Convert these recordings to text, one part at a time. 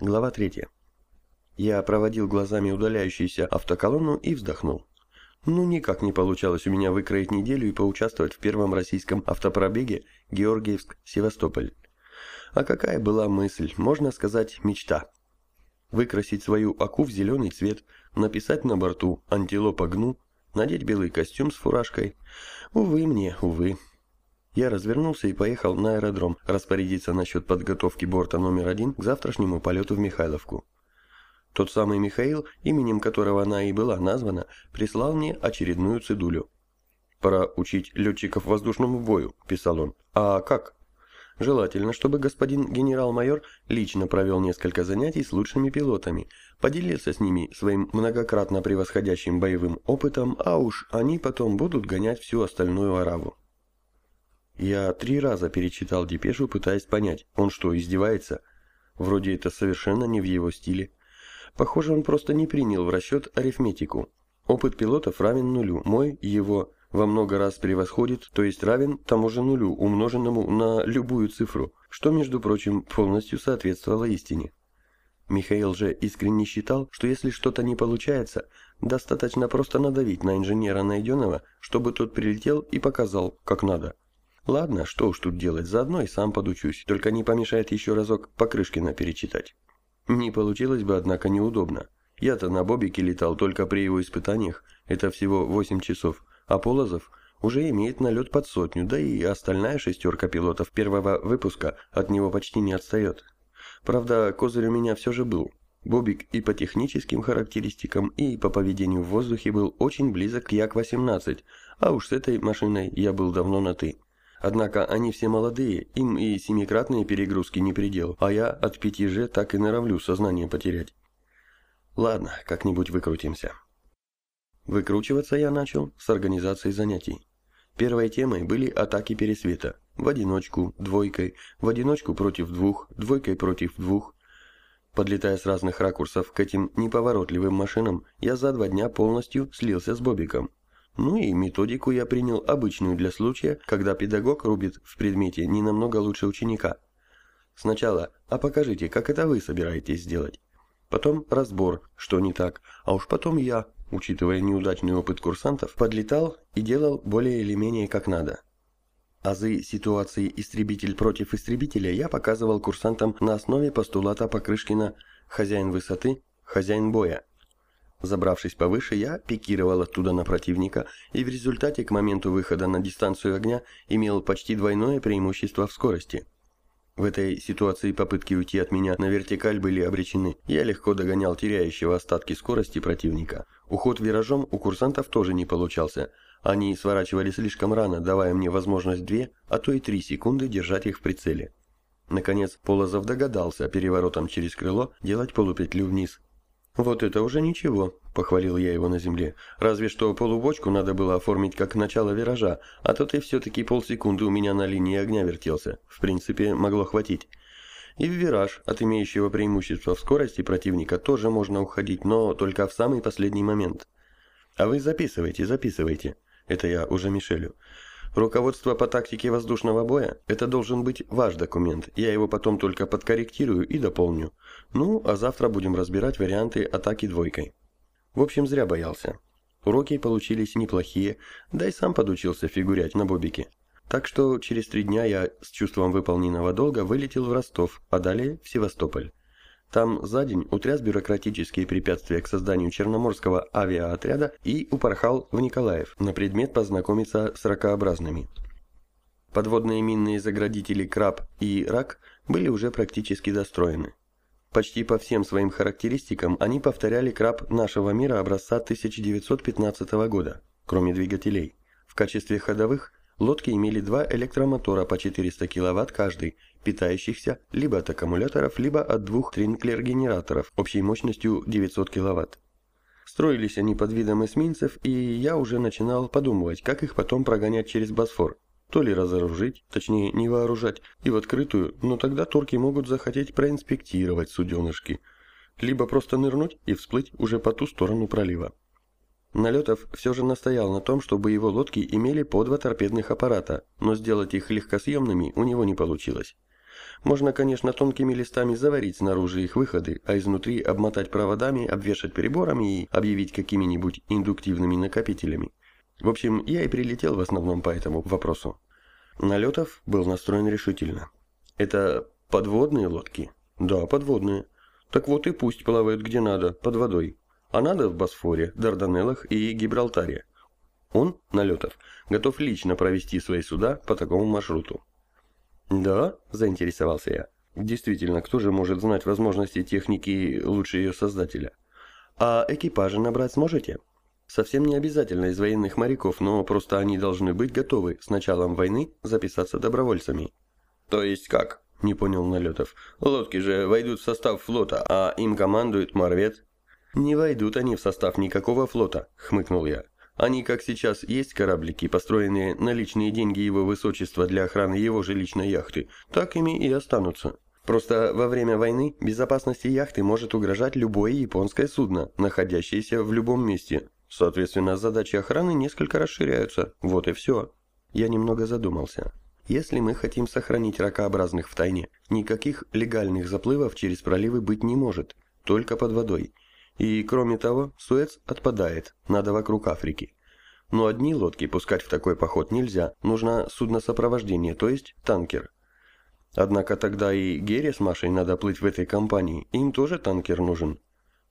Глава 3. Я проводил глазами удаляющуюся автоколонну и вздохнул. Ну, никак не получалось у меня выкроить неделю и поучаствовать в первом российском автопробеге Георгиевск-Севастополь. А какая была мысль, можно сказать, мечта. Выкрасить свою аку в зеленый цвет, написать на борту «Антилопа гну», надеть белый костюм с фуражкой. Увы мне, увы. Я развернулся и поехал на аэродром распорядиться насчет подготовки борта номер один к завтрашнему полету в Михайловку. Тот самый Михаил, именем которого она и была названа, прислал мне очередную цедулю. «Пора учить летчиков воздушному бою», – писал он. «А как?» Желательно, чтобы господин генерал-майор лично провел несколько занятий с лучшими пилотами, поделился с ними своим многократно превосходящим боевым опытом, а уж они потом будут гонять всю остальную араву. Я три раза перечитал депешу, пытаясь понять, он что, издевается? Вроде это совершенно не в его стиле. Похоже, он просто не принял в расчет арифметику. Опыт пилотов равен нулю, мой его во много раз превосходит, то есть равен тому же нулю, умноженному на любую цифру, что, между прочим, полностью соответствовало истине. Михаил же искренне считал, что если что-то не получается, достаточно просто надавить на инженера найденного, чтобы тот прилетел и показал, как надо. Ладно, что уж тут делать, заодно и сам подучусь, только не помешает еще разок Покрышкина перечитать. Не получилось бы, однако, неудобно. Я-то на Бобике летал только при его испытаниях, это всего 8 часов, а Полозов уже имеет налет под сотню, да и остальная шестерка пилотов первого выпуска от него почти не отстает. Правда, козырь у меня все же был. Бобик и по техническим характеристикам, и по поведению в воздухе был очень близок к Як-18, а уж с этой машиной я был давно на «ты». Однако они все молодые, им и семикратные перегрузки не предел, а я от 5G так и норовлю сознание потерять. Ладно, как-нибудь выкрутимся. Выкручиваться я начал с организации занятий. Первой темой были атаки пересвета. В одиночку, двойкой, в одиночку против двух, двойкой против двух. Подлетая с разных ракурсов к этим неповоротливым машинам, я за два дня полностью слился с Бобиком. Ну и методику я принял обычную для случая, когда педагог рубит в предмете не намного лучше ученика. Сначала «А покажите, как это вы собираетесь сделать?» Потом разбор, что не так, а уж потом я, учитывая неудачный опыт курсантов, подлетал и делал более или менее как надо. Азы ситуации «истребитель против истребителя» я показывал курсантам на основе постулата Покрышкина «хозяин высоты, хозяин боя», Забравшись повыше, я пикировал оттуда на противника и в результате к моменту выхода на дистанцию огня имел почти двойное преимущество в скорости. В этой ситуации попытки уйти от меня на вертикаль были обречены. Я легко догонял теряющего остатки скорости противника. Уход виражом у курсантов тоже не получался. Они сворачивали слишком рано, давая мне возможность две, а то и три секунды держать их в прицеле. Наконец, Полозов догадался переворотом через крыло делать полупетлю вниз. «Вот это уже ничего», — похвалил я его на земле. «Разве что полубочку надо было оформить как начало виража, а то ты все-таки полсекунды у меня на линии огня вертелся. В принципе, могло хватить». И в вираж от имеющего преимущества в скорости противника тоже можно уходить, но только в самый последний момент. А вы записывайте, записывайте. Это я уже Мишелю. Руководство по тактике воздушного боя – это должен быть ваш документ. Я его потом только подкорректирую и дополню. Ну, а завтра будем разбирать варианты атаки двойкой. В общем, зря боялся. Уроки получились неплохие, да и сам подучился фигурять на бобике. Так что через три дня я с чувством выполненного долга вылетел в Ростов, а далее в Севастополь. Там за день утряс бюрократические препятствия к созданию Черноморского авиаотряда и упорхал в Николаев на предмет познакомиться с ракообразными. Подводные минные заградители «Краб» и «Рак» были уже практически достроены. Почти по всем своим характеристикам они повторяли «Краб» нашего мира образца 1915 года, кроме двигателей. В качестве ходовых лодки имели два электромотора по 400 кВт каждый, питающихся либо от аккумуляторов, либо от двух тринклер-генераторов общей мощностью 900 кВт. Строились они под видом эсминцев, и я уже начинал подумывать, как их потом прогонять через Босфор. То ли разоружить, точнее не вооружать, и в открытую, но тогда турки могут захотеть проинспектировать суденышки. Либо просто нырнуть и всплыть уже по ту сторону пролива. Налетов все же настоял на том, чтобы его лодки имели по два торпедных аппарата, но сделать их легкосъемными у него не получилось. Можно, конечно, тонкими листами заварить снаружи их выходы, а изнутри обмотать проводами, обвешать приборами и объявить какими-нибудь индуктивными накопителями. В общем, я и прилетел в основном по этому вопросу. Налетов был настроен решительно. Это подводные лодки? Да, подводные. Так вот и пусть плавают где надо, под водой. А надо в Босфоре, Дарданеллах и Гибралтаре. Он, Налетов, готов лично провести свои суда по такому маршруту. «Да?» – заинтересовался я. «Действительно, кто же может знать возможности техники лучше ее создателя? А экипажи набрать сможете?» «Совсем не обязательно из военных моряков, но просто они должны быть готовы с началом войны записаться добровольцами». «То есть как?» – не понял Налетов. «Лодки же войдут в состав флота, а им командует морвет». «Не войдут они в состав никакого флота», – хмыкнул я. Они, как сейчас, есть кораблики, построенные на личные деньги его высочества для охраны его же личной яхты, так ими и останутся. Просто во время войны безопасности яхты может угрожать любое японское судно, находящееся в любом месте. Соответственно, задачи охраны несколько расширяются. Вот и все. Я немного задумался. Если мы хотим сохранить ракообразных в тайне, никаких легальных заплывов через проливы быть не может, только под водой. И, кроме того, Суэц отпадает, надо вокруг Африки. Но одни лодки пускать в такой поход нельзя, нужно судно-сопровождение, то есть танкер. Однако тогда и Гере с Машей надо плыть в этой компании, им тоже танкер нужен.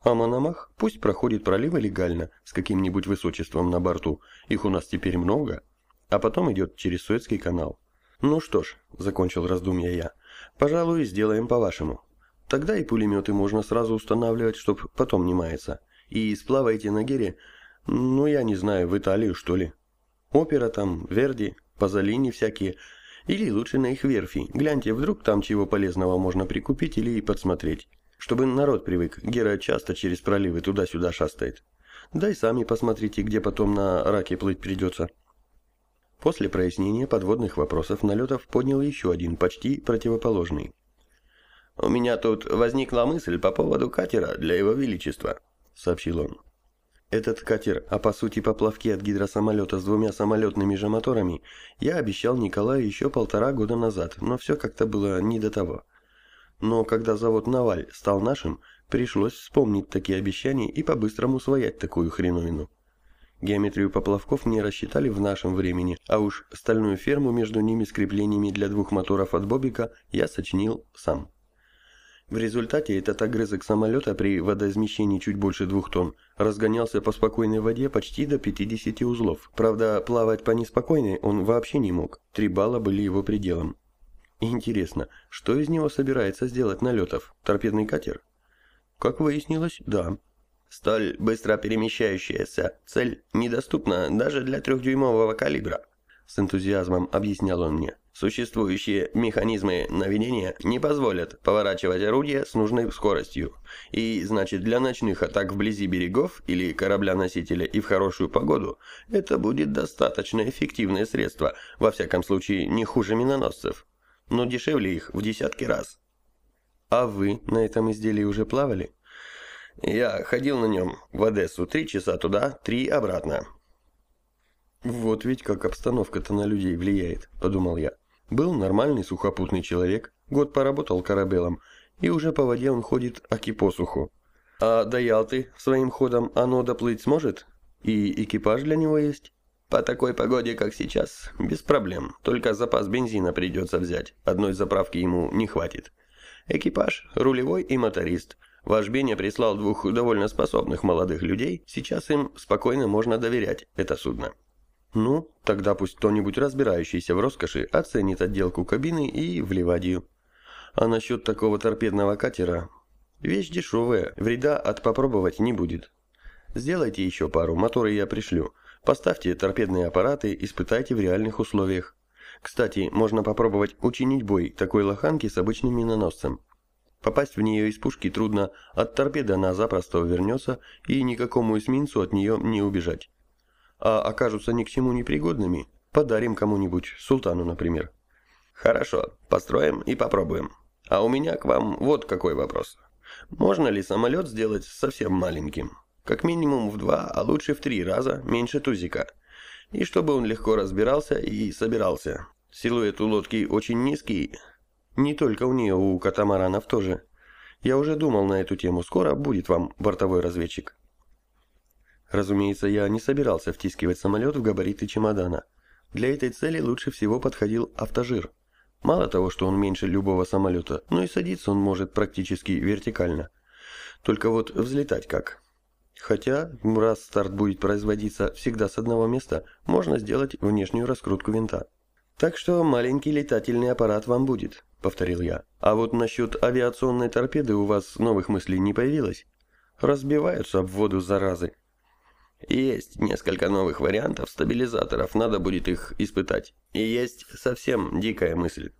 А Мономах пусть проходит проливы легально, с каким-нибудь высочеством на борту, их у нас теперь много, а потом идет через Суэцкий канал. Ну что ж, закончил раздумья я, пожалуй, сделаем по-вашему. Тогда и пулеметы можно сразу устанавливать, чтоб потом не маяться. И сплавайте на Гере, ну я не знаю, в Италию что ли. Опера там, Верди, Пазолини всякие. Или лучше на их верфи. Гляньте, вдруг там чего полезного можно прикупить или подсмотреть. Чтобы народ привык, Гера часто через проливы туда-сюда шастает. Да и сами посмотрите, где потом на раке плыть придется. После прояснения подводных вопросов Налетов поднял еще один, почти противоположный. «У меня тут возникла мысль по поводу катера для его величества», — сообщил он. Этот катер, а по сути поплавки от гидросамолета с двумя самолетными же моторами, я обещал Николаю еще полтора года назад, но все как-то было не до того. Но когда завод «Наваль» стал нашим, пришлось вспомнить такие обещания и по-быстрому своять такую хреновину. Геометрию поплавков не рассчитали в нашем времени, а уж стальную ферму между ними с креплениями для двух моторов от Бобика я сочинил сам. В результате этот огрызок самолета при водоизмещении чуть больше двух тонн разгонялся по спокойной воде почти до 50 узлов. Правда, плавать по неспокойной он вообще не мог, три балла были его пределом. Интересно, что из него собирается сделать Налетов? Торпедный катер? Как выяснилось, да. Столь быстро перемещающаяся цель недоступна даже для трехдюймового калибра, с энтузиазмом объяснял он мне. Существующие механизмы наведения не позволят поворачивать орудие с нужной скоростью. И значит для ночных атак вблизи берегов или корабля-носителя и в хорошую погоду это будет достаточно эффективное средство, во всяком случае не хуже миноносцев. Но дешевле их в десятки раз. А вы на этом изделии уже плавали? Я ходил на нем в Одессу три часа туда, три обратно. Вот ведь как обстановка-то на людей влияет, подумал я. Был нормальный сухопутный человек, год поработал корабелом, и уже по воде он ходит аки посуху. А до Ялты своим ходом оно доплыть сможет? И экипаж для него есть? По такой погоде, как сейчас, без проблем. Только запас бензина придется взять. Одной заправки ему не хватит. Экипаж, рулевой и моторист. Ваш Беня прислал двух довольно способных молодых людей. Сейчас им спокойно можно доверять это судно. Ну, тогда пусть кто-нибудь разбирающийся в роскоши оценит отделку кабины и в Ливадию. А насчет такого торпедного катера... Вещь дешевая, вреда от попробовать не будет. Сделайте еще пару, моторы я пришлю. Поставьте торпедные аппараты, испытайте в реальных условиях. Кстати, можно попробовать учинить бой такой лоханки с обычным миноносцем. Попасть в нее из пушки трудно, от торпеды она запросто увернется, и никакому эсминцу от нее не убежать а окажутся ни к чему непригодными, подарим кому-нибудь, султану, например. Хорошо, построим и попробуем. А у меня к вам вот какой вопрос. Можно ли самолет сделать совсем маленьким? Как минимум в два, а лучше в три раза меньше тузика. И чтобы он легко разбирался и собирался. Силуэт у лодки очень низкий. Не только у нее, у катамаранов тоже. Я уже думал на эту тему, скоро будет вам бортовой разведчик. Разумеется, я не собирался втискивать самолет в габариты чемодана. Для этой цели лучше всего подходил автожир. Мало того, что он меньше любого самолета, но и садиться он может практически вертикально. Только вот взлетать как? Хотя, раз старт будет производиться всегда с одного места, можно сделать внешнюю раскрутку винта. «Так что маленький летательный аппарат вам будет», — повторил я. «А вот насчет авиационной торпеды у вас новых мыслей не появилось? Разбиваются об воду заразы». Есть несколько новых вариантов стабилизаторов, надо будет их испытать. И есть совсем дикая мысль.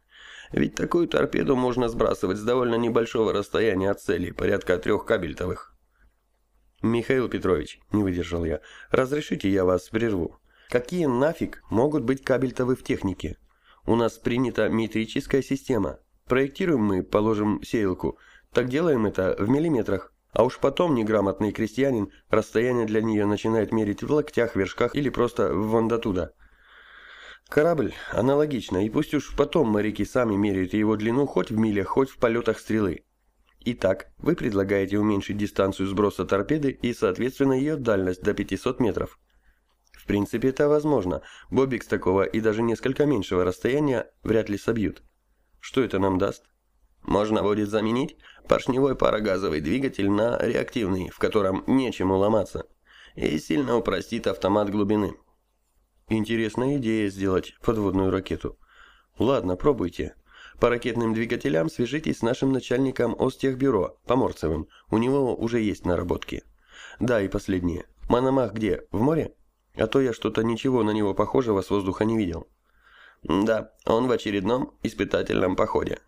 Ведь такую торпеду можно сбрасывать с довольно небольшого расстояния от цели, порядка трех кабельтовых. «Михаил Петрович», — не выдержал я, — «разрешите я вас прерву? Какие нафиг могут быть кабельтовы в технике? У нас принята метрическая система. Проектируем мы, положим, сеялку, так делаем это в миллиметрах. А уж потом неграмотный крестьянин расстояние для нее начинает мерить в локтях, вершках или просто вон до туда. Корабль аналогично, и пусть уж потом моряки сами меряют его длину хоть в милях, хоть в полетах стрелы. Итак, вы предлагаете уменьшить дистанцию сброса торпеды и, соответственно, ее дальность до 500 метров. В принципе, это возможно. Бобик с такого и даже несколько меньшего расстояния вряд ли собьют. Что это нам даст? Можно будет заменить поршневой парогазовый двигатель на реактивный, в котором нечему ломаться, и сильно упростит автомат глубины. Интересная идея сделать подводную ракету. Ладно, пробуйте. По ракетным двигателям свяжитесь с нашим начальником Остехбюро, Поморцевым. У него уже есть наработки. Да, и последнее. Мономах где? В море? А то я что-то ничего на него похожего с воздуха не видел. Да, он в очередном испытательном походе.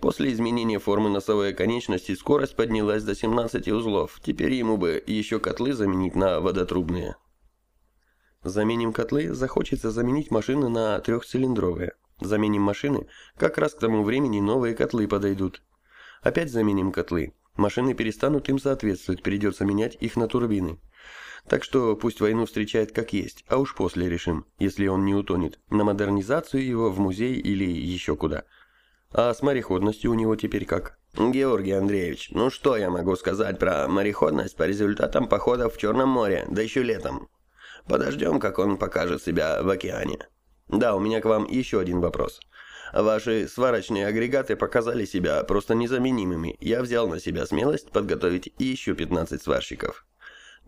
После изменения формы носовой конечности скорость поднялась до 17 узлов. Теперь ему бы еще котлы заменить на водотрубные. Заменим котлы, захочется заменить машины на трехцилиндровые. Заменим машины, как раз к тому времени новые котлы подойдут. Опять заменим котлы. Машины перестанут им соответствовать, придется менять их на турбины. Так что пусть войну встречает как есть, а уж после решим, если он не утонет, на модернизацию его в музей или еще куда. А с мореходностью у него теперь как? Георгий Андреевич, ну что я могу сказать про мореходность по результатам походов в Черном море, да еще летом? Подождем, как он покажет себя в океане. Да, у меня к вам еще один вопрос. Ваши сварочные агрегаты показали себя просто незаменимыми. Я взял на себя смелость подготовить еще 15 сварщиков.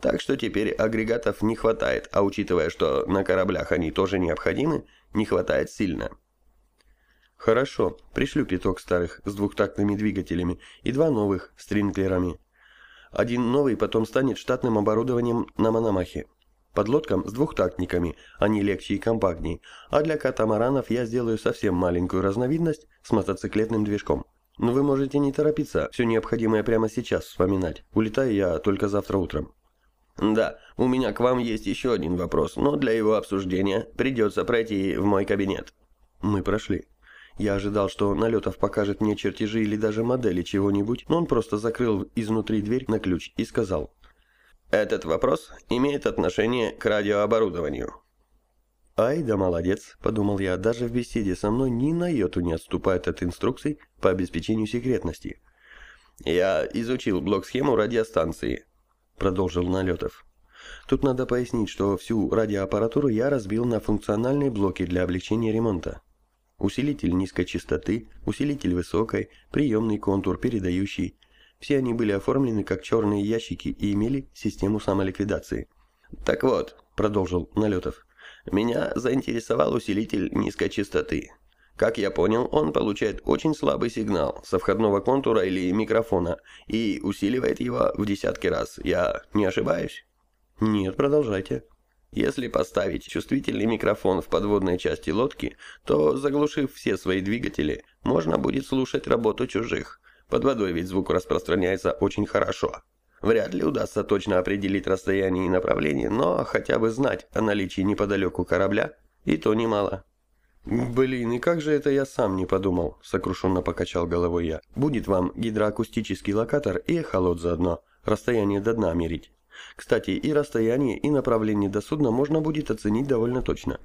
Так что теперь агрегатов не хватает, а учитывая, что на кораблях они тоже необходимы, не хватает сильно. Хорошо, пришлю пяток старых с двухтактными двигателями и два новых с тринклерами. Один новый потом станет штатным оборудованием на Мономахе. Подлодкам с двухтактниками, они легче и компактнее, а для катамаранов я сделаю совсем маленькую разновидность с мотоциклетным движком. Но вы можете не торопиться, все необходимое прямо сейчас вспоминать. Улетаю я только завтра утром. Да, у меня к вам есть еще один вопрос, но для его обсуждения придется пройти в мой кабинет. Мы прошли. Я ожидал, что Налетов покажет мне чертежи или даже модели чего-нибудь, но он просто закрыл изнутри дверь на ключ и сказал. «Этот вопрос имеет отношение к радиооборудованию». «Ай, да молодец», — подумал я, даже в беседе со мной ни на йоту не отступает от инструкций по обеспечению секретности. «Я изучил блок-схему радиостанции», — продолжил Налетов. Тут надо пояснить, что всю радиоаппаратуру я разбил на функциональные блоки для облегчения ремонта усилитель низкой частоты, усилитель высокой, приемный контур, передающий. Все они были оформлены как черные ящики и имели систему самоликвидации. «Так вот», — продолжил Налетов, — «меня заинтересовал усилитель низкой частоты. Как я понял, он получает очень слабый сигнал со входного контура или микрофона и усиливает его в десятки раз. Я не ошибаюсь?» «Нет, продолжайте». Если поставить чувствительный микрофон в подводной части лодки, то, заглушив все свои двигатели, можно будет слушать работу чужих. Под водой ведь звук распространяется очень хорошо. Вряд ли удастся точно определить расстояние и направление, но хотя бы знать о наличии неподалеку корабля, и то немало. «Блин, и как же это я сам не подумал?» – сокрушенно покачал головой я. «Будет вам гидроакустический локатор и эхолот заодно. Расстояние до дна мерить». Кстати, и расстояние, и направление до судна можно будет оценить довольно точно.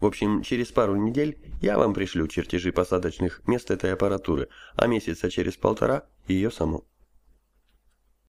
В общем, через пару недель я вам пришлю чертежи посадочных мест этой аппаратуры, а месяца через полтора ее саму.